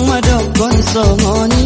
kang madok kon money.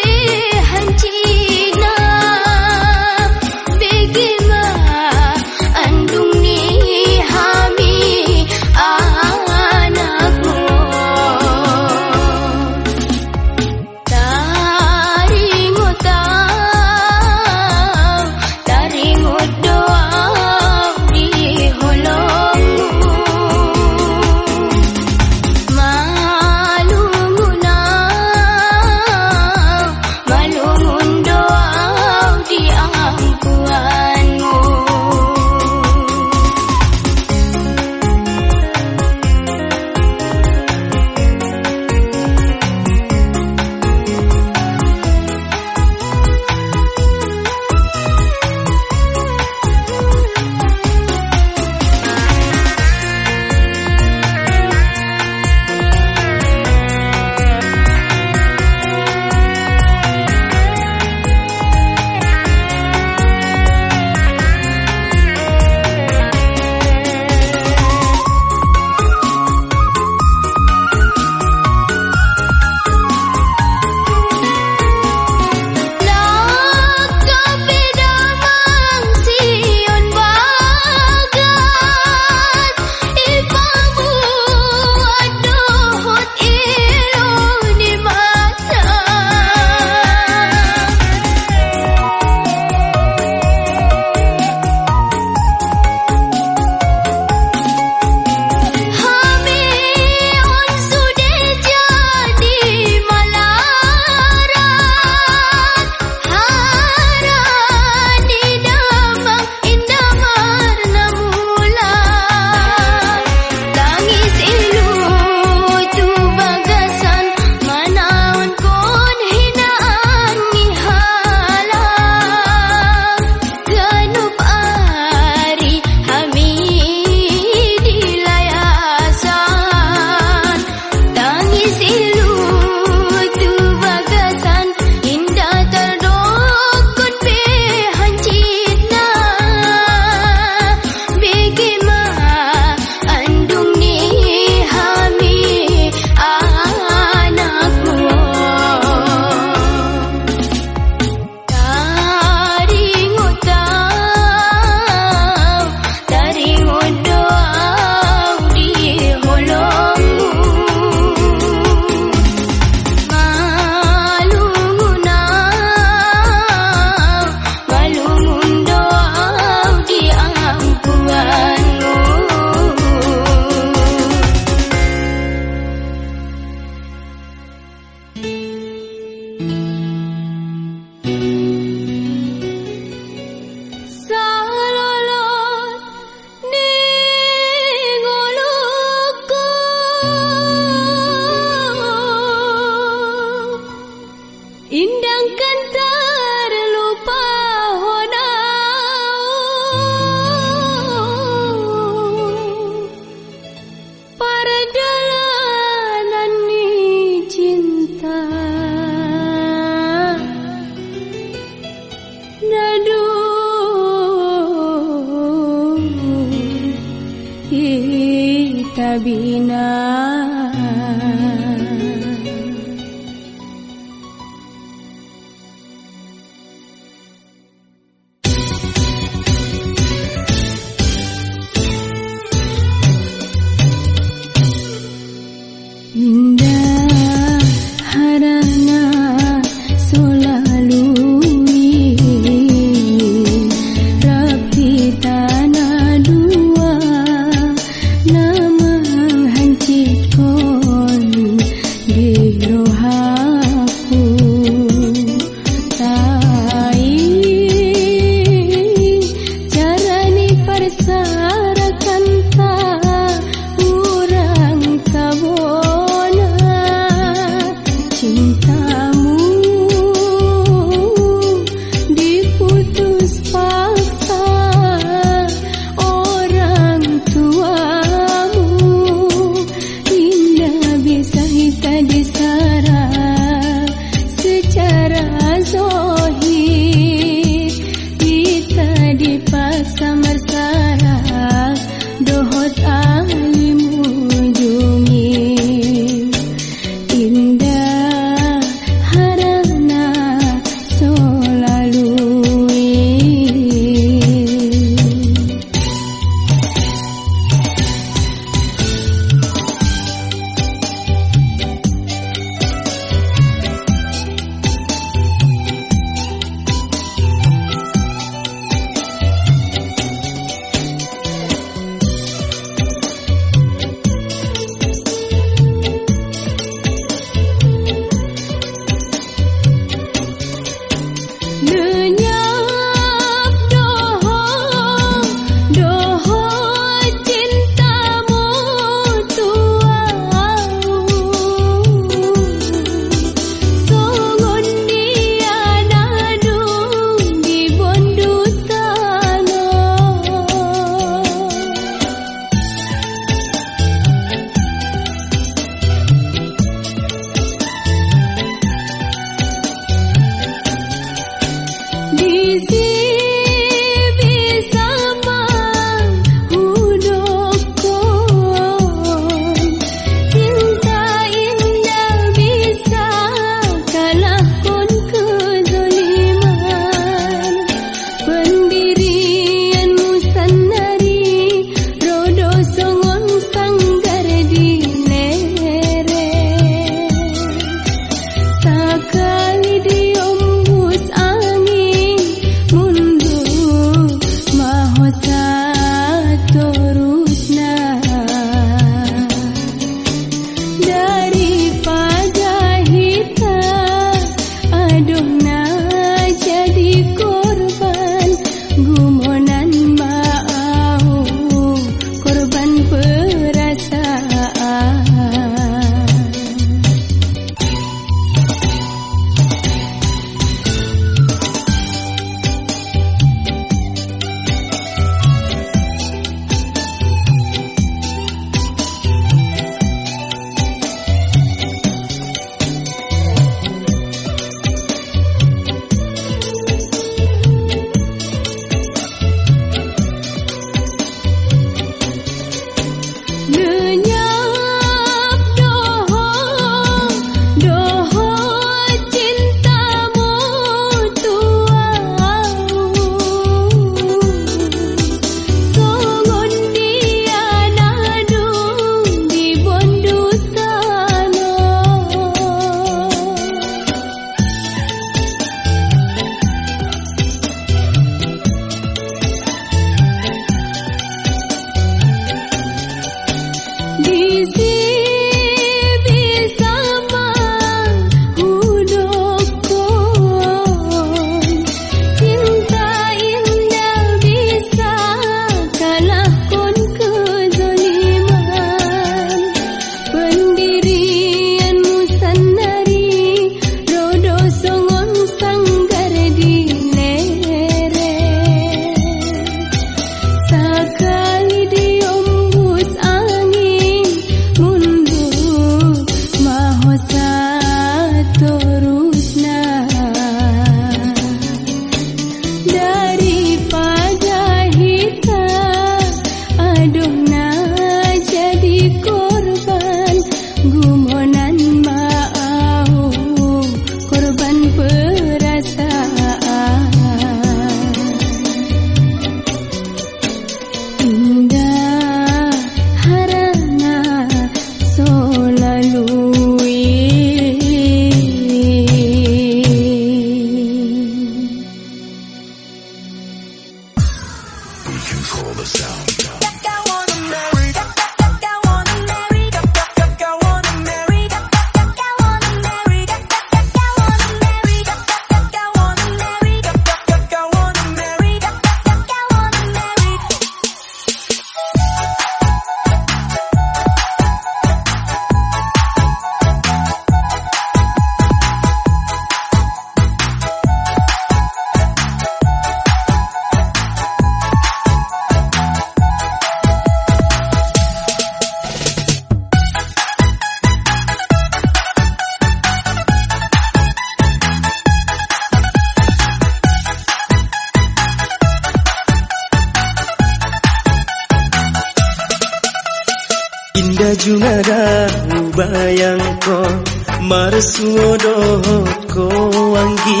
Suodoko wangi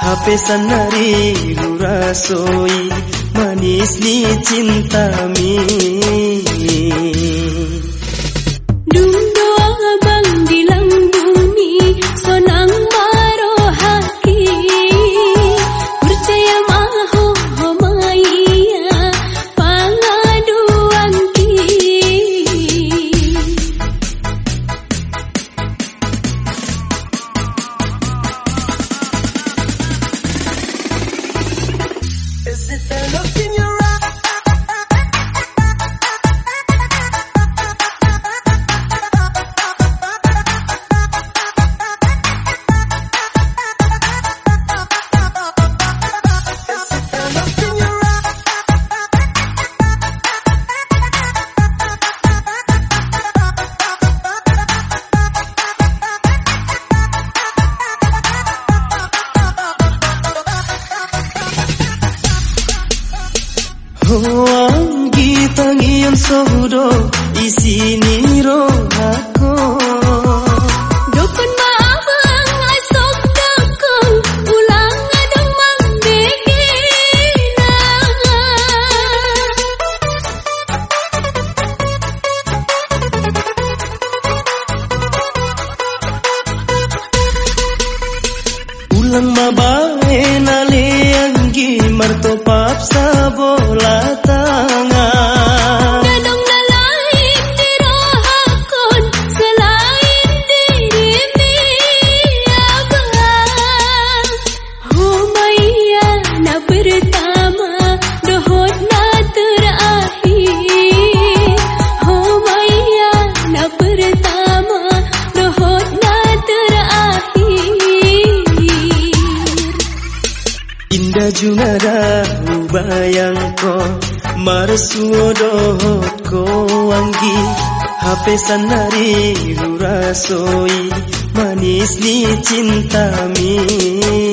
hape sanari rasoi manis ni cinta mi. मनीषी चिन्ता मे